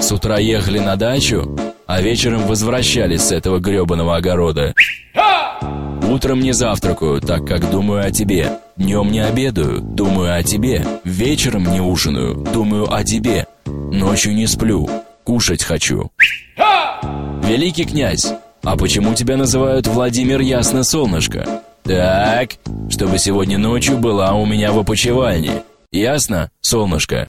С утра ехали на дачу, а вечером возвращались с этого гребаного огорода. Утром не завтракаю, так как думаю о тебе. Днем не обедаю, думаю о тебе. Вечером не ужинаю, думаю о тебе. Ночью не сплю, кушать хочу. Великий князь, а почему тебя называют Владимир Ясно Солнышко? Так, чтобы сегодня ночью была у меня в опочивальне. Ясно, солнышко?